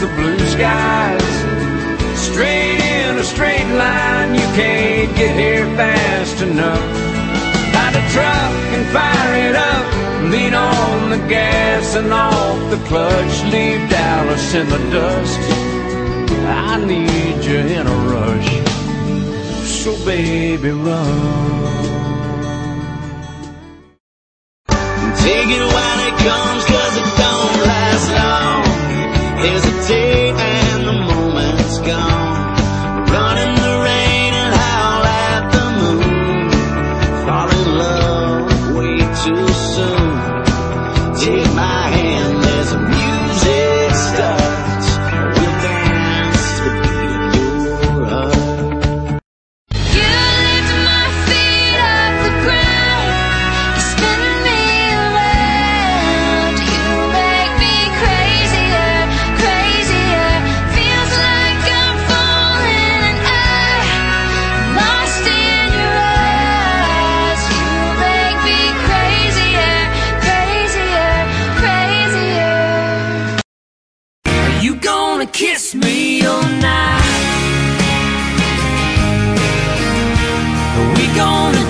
the blue skies. Straight in a straight line, you can't get here fast enough. Find a truck and fire it up. Lean on the gas and off the clutch. Leave Dallas in the dust. I need you in a rush. So baby, run. Take it when it comes, kiss me all night? We gonna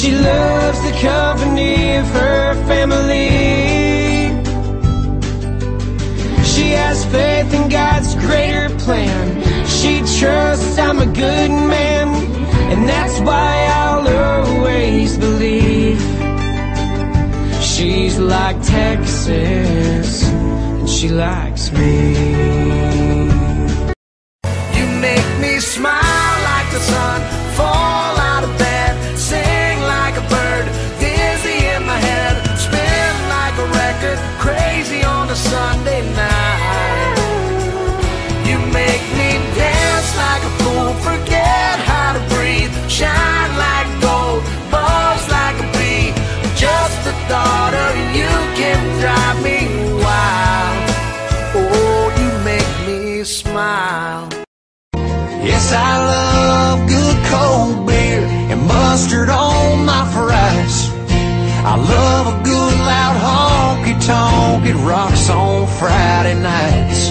She loves the company of her family. She has faith in God's greater plan. She trusts I'm a good man, and that's why I'll always believe. She's like Texas, and she likes me. You make me smile like the sun, fall mustard on my fries. I love a good loud honky tonk. It rocks on Friday nights.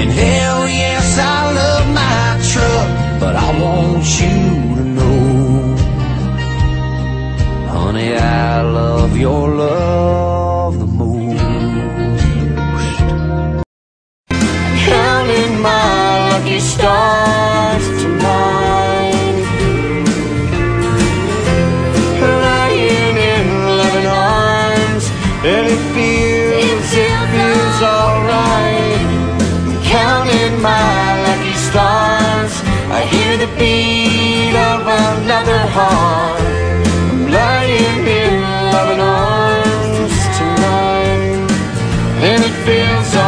And hell yes, I love my truck, but I want you to know, honey, I love your love and it feels, it feels alright. I'm Counting my lucky stars, I hear the beat of another heart. I'm lying in loving arms tonight, and it feels alright.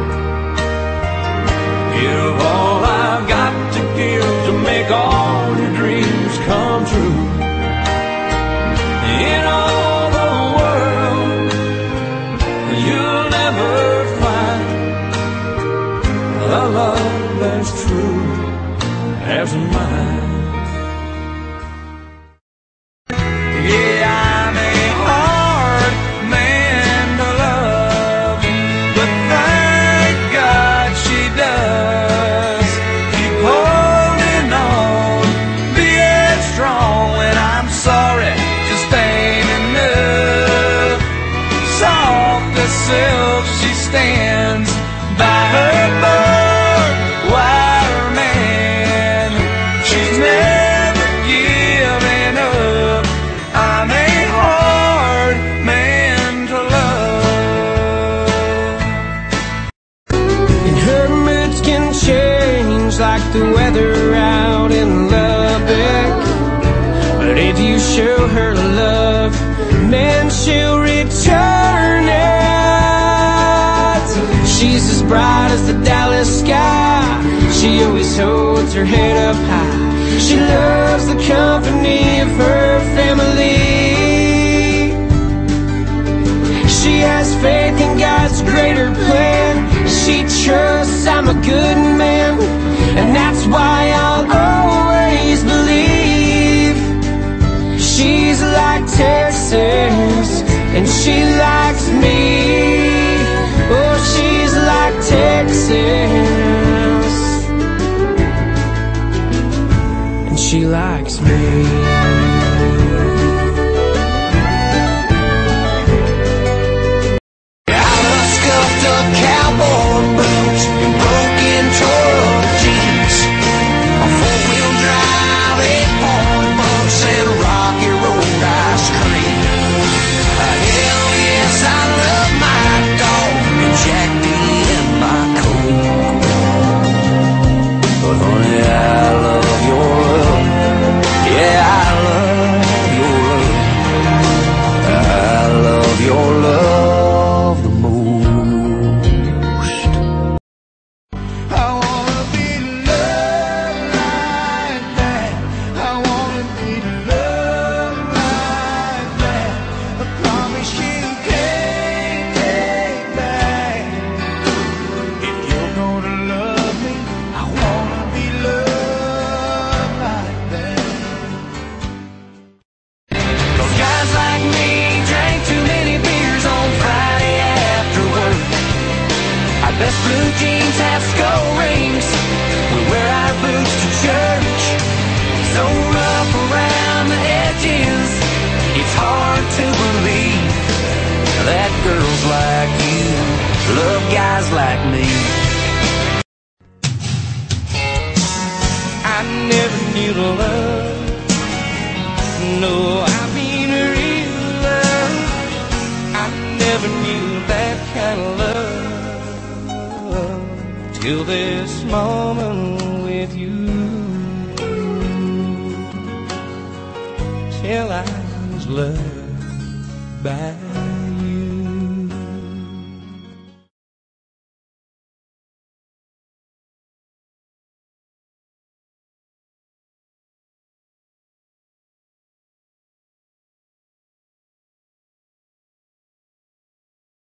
wasn't. show her love, man, she'll return it. She's as bright as the Dallas sky. She always holds her head up high. She loves the company of her family. and she love. No, I mean real love. I never knew that kind of love till this moment with you. Till I was loved by.